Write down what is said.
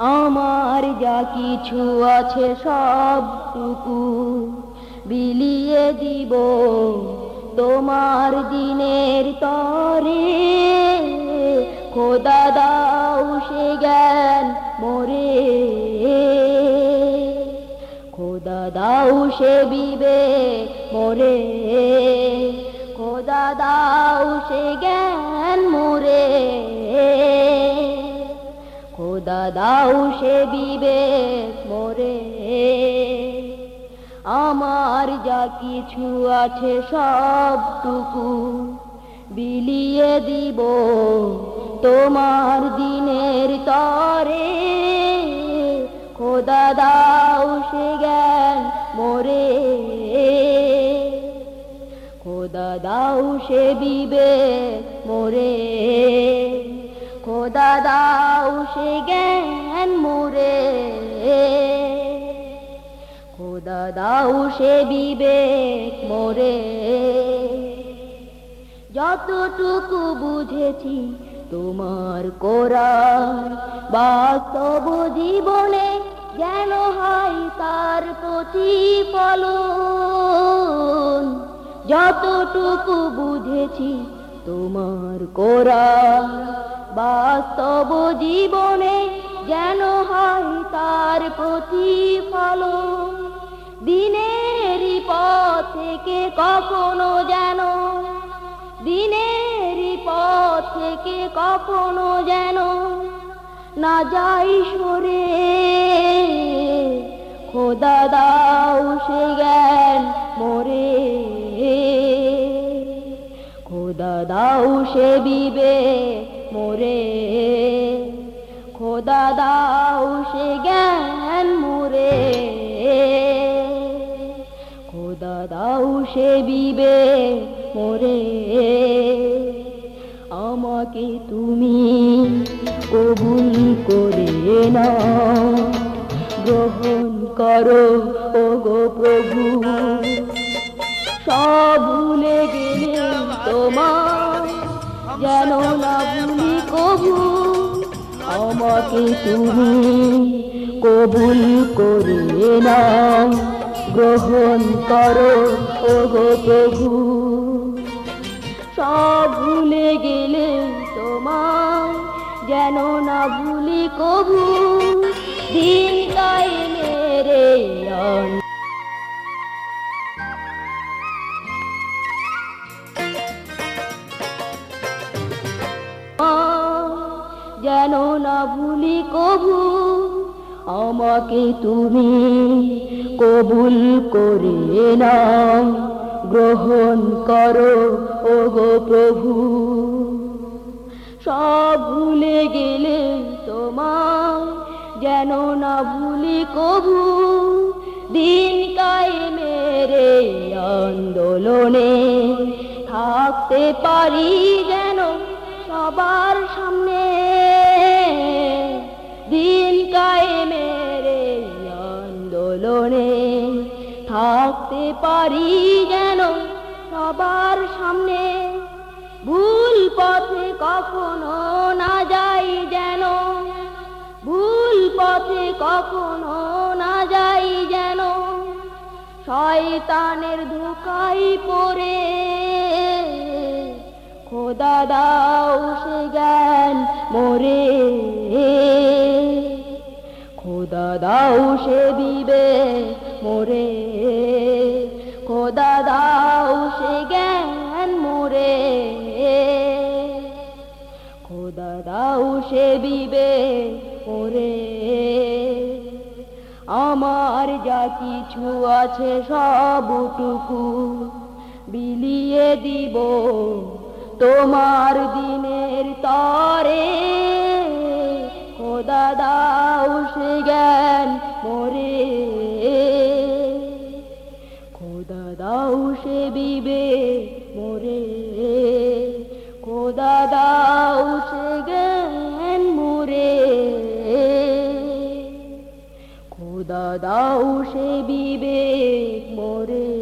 আমার যা কিছু আছে সবটুকু বিলিয়ে দিব। তোমার দিনের তরে খোদা দাও সে জ্ঞান মোরে। খোদা দাও সে বিবে মোরে। খোদা দাও সে জ্ঞান দাও সে বিবেক মোরে। আমার যা কিছু আছে সবটুকু বিলিয়ে দিব তোমার দিনের তরে। খোদা দাও সে জ্ঞান মোরে। খোদা দাও সে বিবেক মোরে। খোদা দাও সে জ্ঞান মোরে। খোদা দাও সে বিবেক মোরে। যতটুকু বুঝেছি তোমার কোরআন, বাস্তব জীবনে যেন হয় তার প্রতিফলন। যতটুকু বুঝেছি তোমার কোরআন বাস্তব জীবনে যেন হয় তার প্রতিফলন। দিনের পথ থেকে কখনো যেন, দিনের পথ থেকে কখনো যেন না যাই সরে। খোদা দাও সে জ্ঞান মোরে। খোদা দাও সে বিবে মোরে খোদা দাও সে জ্ঞান মোরে। খোদা দাও সে বিবে মোরে। আমাকে তুমি কবুল করে না গ্রহণ করো ও গো প্রভু। যেন না ভুলি কবু, আমাকে তুমি কবুল করে নাও। গ্রহণ করো ও গো প্রভু। সব ভুলে গেলে তোমার যেন না ভুলি কবু। দিন তাই মেরে যেন না ভুলি কবু, আমাকে তুমি কবুল করে নাও, গ্রহণ করো ও গো প্রভু। সব ভুলে গেলে তোমার যেন না ভুলি কবু, দিন মেরে আন্দোলনে থাকতে পারি যেন সবার সামনে। দিন কায়ে মেরে আন্দোলনে থাকতে পারি যেন সবার সামনে। ভুল পথে কখনো না যাই যেন, ভুল পথে কখনো না যাই যেন, শয়তানের ধোকাই পড়ে। খোদা দাও সে জ্ঞান মোরে। খোদা দাও সে দিবে মোরে। খোদা দাও সে জ্ঞান মোরে। খোদা দাও সে দিবে মোরে। আমার যা কিছু আছে সবটুকু বিলিয়ে দিব তোমার দিনের খোদা সে বিবে মোরে। খোদা দাও সে জ্ঞান মোরে। খোদা দাও সে বিবে মোরে।